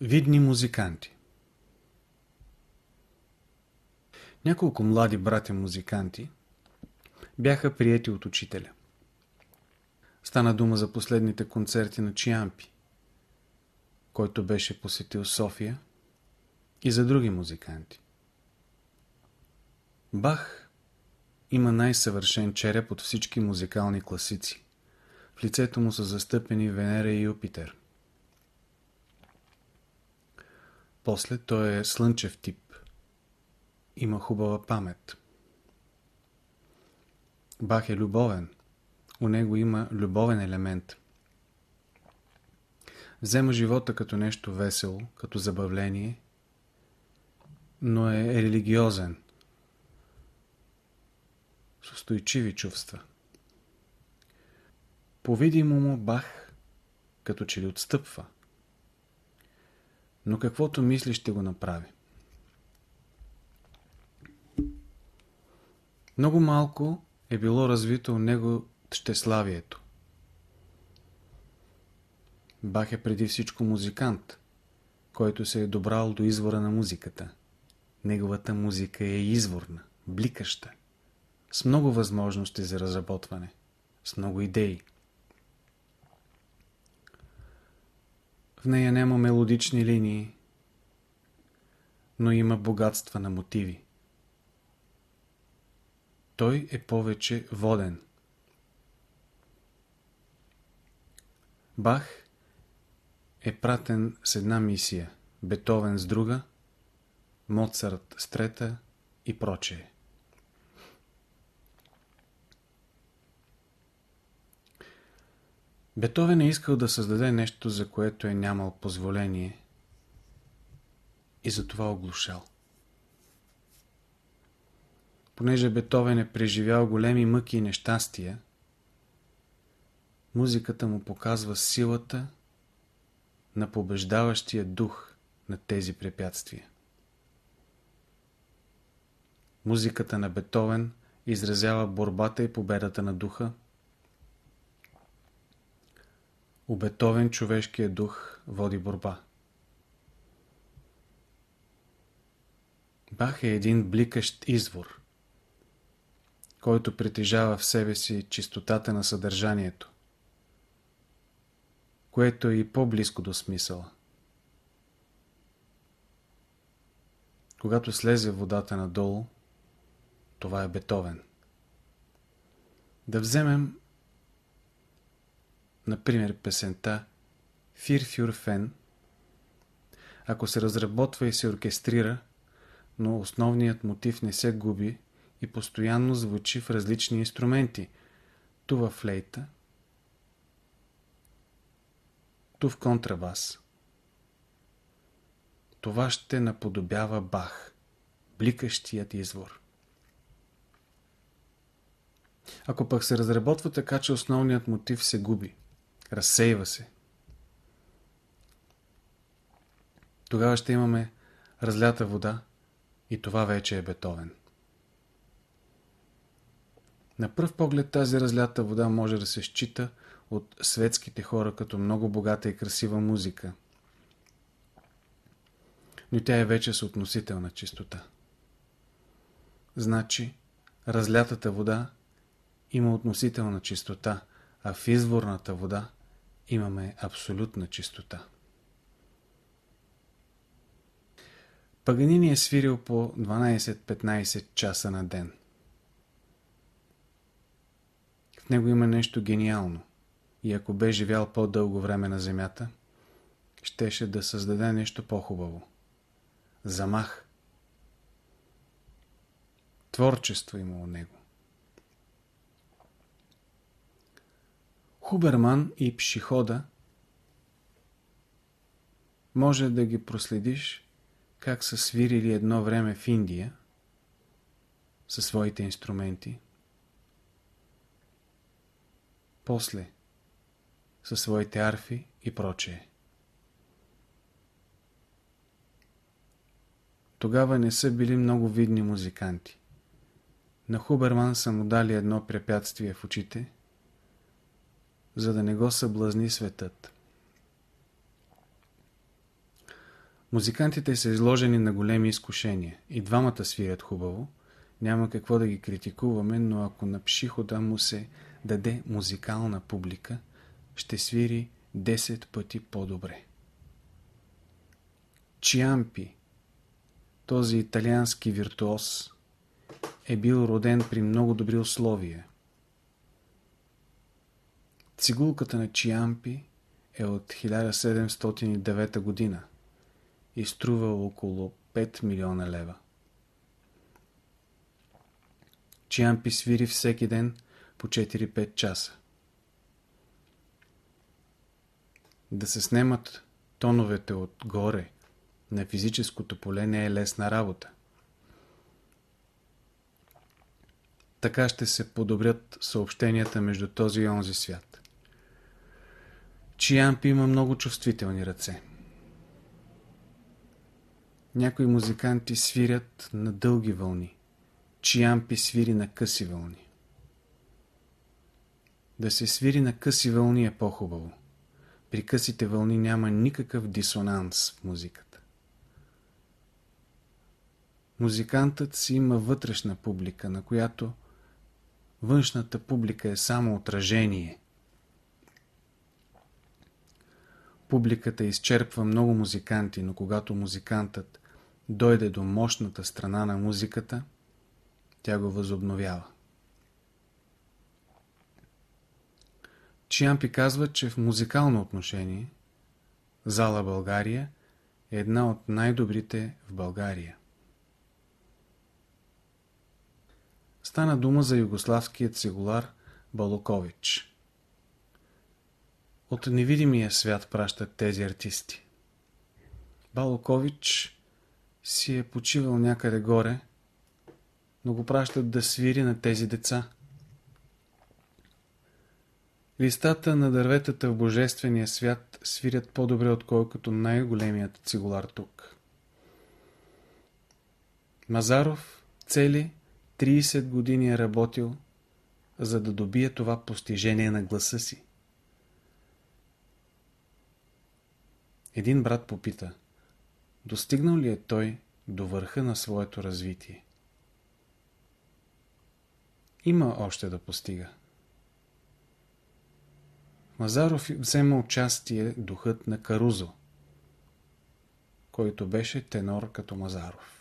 Видни музиканти Няколко млади братя музиканти бяха приети от учителя. Стана дума за последните концерти на Чиампи, който беше посетил София и за други музиканти. Бах има най-съвършен череп от всички музикални класици. В лицето му са застъпени Венера и Юпитер. После той е слънчев тип. Има хубава памет. Бах е любовен. У него има любовен елемент. Взема живота като нещо весело, като забавление, но е религиозен, с устойчиви чувства. Повидимо му Бах, като че ли отстъпва – но каквото мисли ще го направи. Много малко е било развито у него щеславието. Бах е преди всичко музикант, който се е добрал до извора на музиката. Неговата музика е изворна, бликаща, с много възможности за разработване, с много идеи. В нея няма мелодични линии, но има богатства на мотиви. Той е повече воден. Бах е пратен с една мисия, Бетовен с друга, Моцарт с трета и прочее. Бетовен е искал да създаде нещо, за което е нямал позволение и затова оглушал. Понеже Бетовен е преживял големи мъки и нещастия, музиката му показва силата на побеждаващия дух на тези препятствия. Музиката на Бетовен изразява борбата и победата на духа, Обетовен човешкият дух води борба. Бах е един бликащ извор, който притежава в себе си чистотата на съдържанието, което е и по-близко до смисъла. Когато слезе водата надолу, това е Бетовен. Да вземем Например, песента Фир фюр фен, ако се разработва и се оркестрира, но основният мотив не се губи и постоянно звучи в различни инструменти, ту в флейта, ту в контрабас. Това ще наподобява Бах, бликащият извор. Ако пък се разработва така, че основният мотив се губи, Разсейва се. Тогава ще имаме разлята вода и това вече е Бетовен. На пръв поглед тази разлята вода може да се счита от светските хора като много богата и красива музика. Но тя е вече с относителна чистота. Значи, разлятата вода има относителна чистота, а в изворната вода имаме абсолютна чистота. Паганини е свирил по 12-15 часа на ден. В него има нещо гениално и ако бе живял по-дълго време на земята, щеше да създаде нещо по-хубаво. Замах. Творчество има у него. Хуберман и Пшихода може да ги проследиш как са свирили едно време в Индия със своите инструменти. После със своите арфи и прочее. Тогава не са били много видни музиканти. На Хуберман са му дали едно препятствие в очите – за да не го съблазни светът. Музикантите са изложени на големи изкушения. И двамата свирят хубаво. Няма какво да ги критикуваме, но ако на пшихода му се даде музикална публика, ще свири 10 пъти по-добре. Чиампи, този италиански виртуоз, е бил роден при много добри условия. Цигулката на Чиампи е от 1709 година и струва около 5 милиона лева. Чиампи свири всеки ден по 4-5 часа. Да се снемат тоновете отгоре на физическото поле не е лесна работа. Така ще се подобрят съобщенията между този и онзи свят. Чиампи има много чувствителни ръце. Някои музиканти свирят на дълги вълни. Чиампи свири на къси вълни. Да се свири на къси вълни е по-хубаво. При късите вълни няма никакъв дисонанс в музиката. Музикантът си има вътрешна публика, на която външната публика е само отражение. Публиката изчерпва много музиканти, но когато музикантът дойде до мощната страна на музиката, тя го възобновява. Чиампи казва, че в музикално отношение зала България е една от най-добрите в България. Стана дума за югославският цигулар Балокович. От невидимия свят пращат тези артисти. Балокович си е почивал някъде горе, но го пращат да свири на тези деца. Листата на дърветата в Божествения свят свирят по-добре, отколкото най-големият цигулар тук. Мазаров цели 30 години е работил, за да добие това постижение на гласа си. Един брат попита, достигнал ли е той до върха на своето развитие? Има още да постига. Мазаров взема участие духът на Карузо, който беше тенор като Мазаров.